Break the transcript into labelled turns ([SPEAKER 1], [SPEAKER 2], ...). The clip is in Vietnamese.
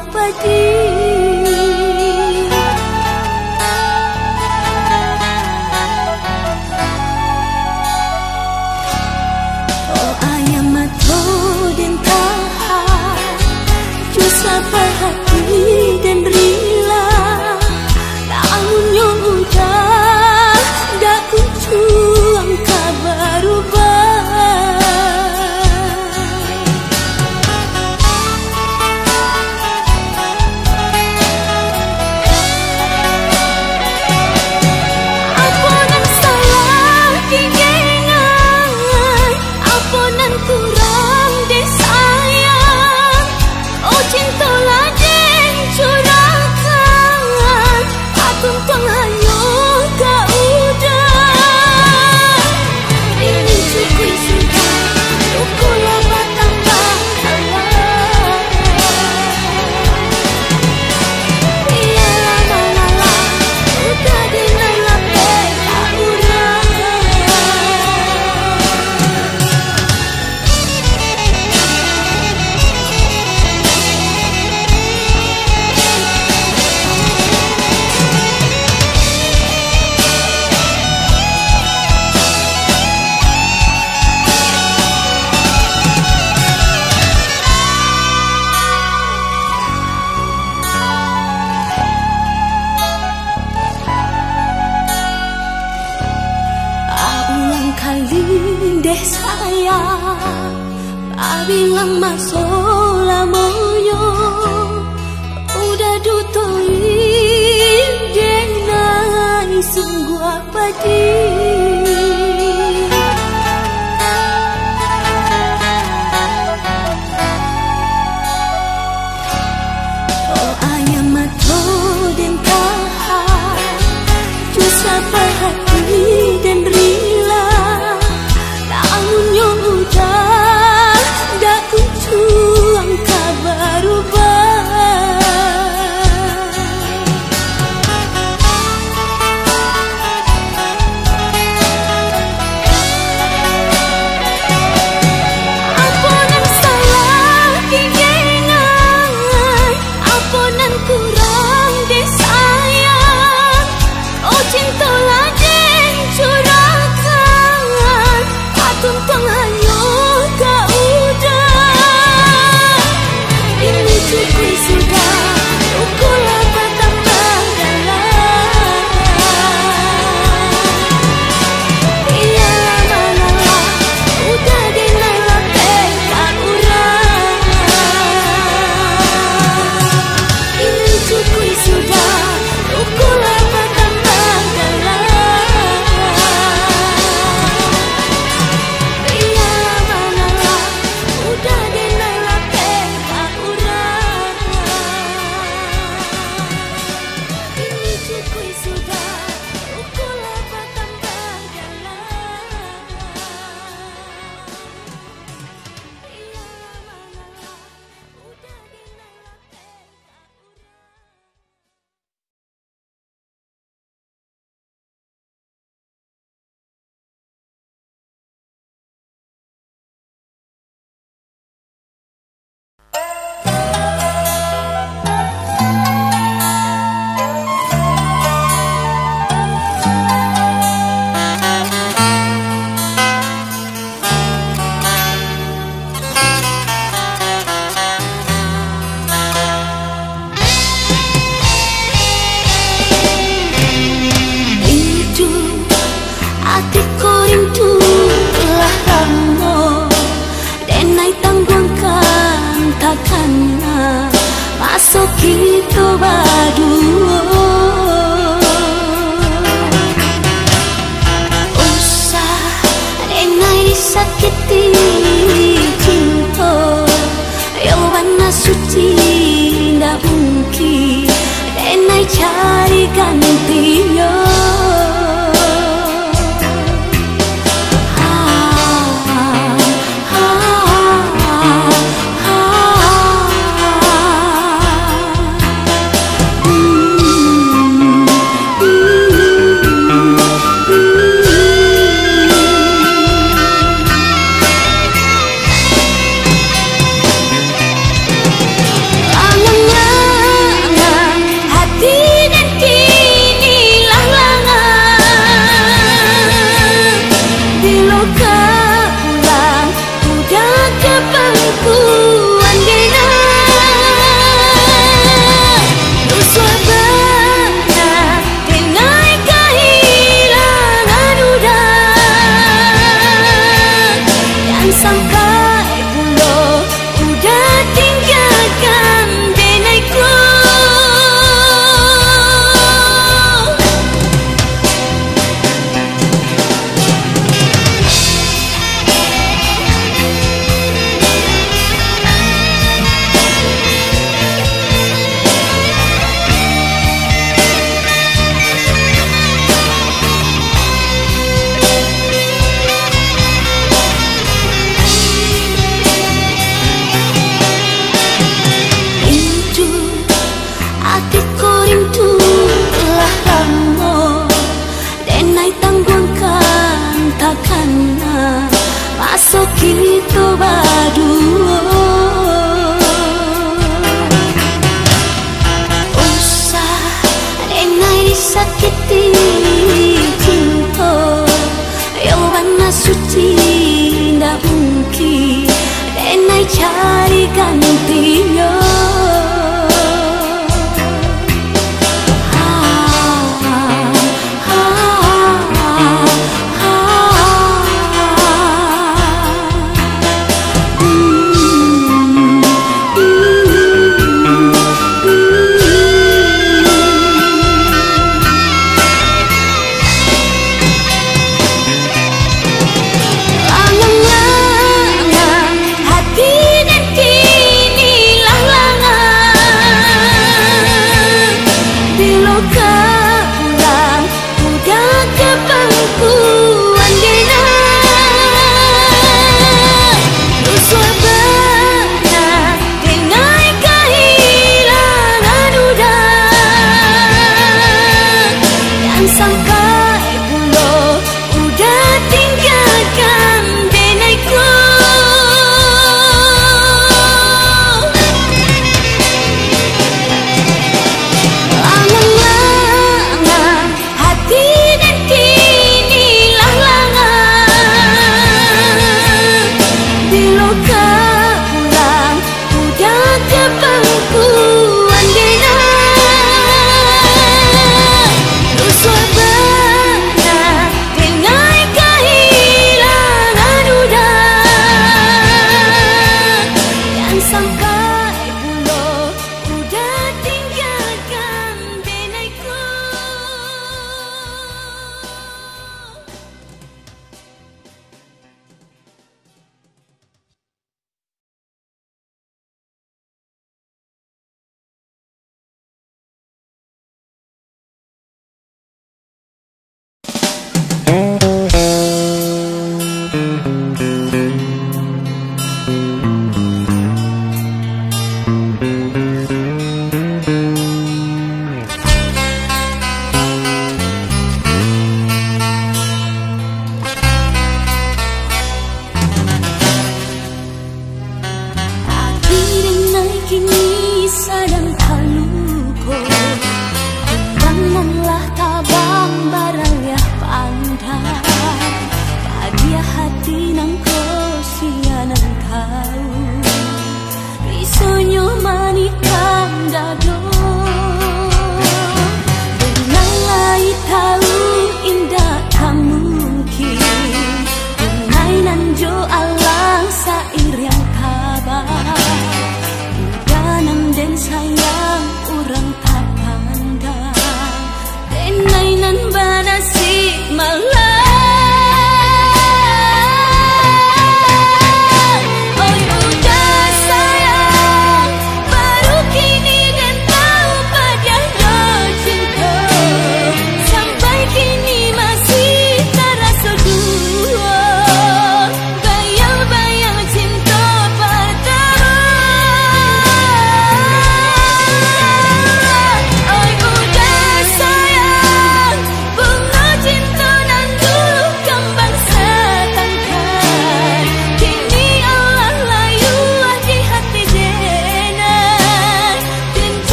[SPEAKER 1] 我不知。bilang masalah moyo Udah dutoin denai sungguh apa dia?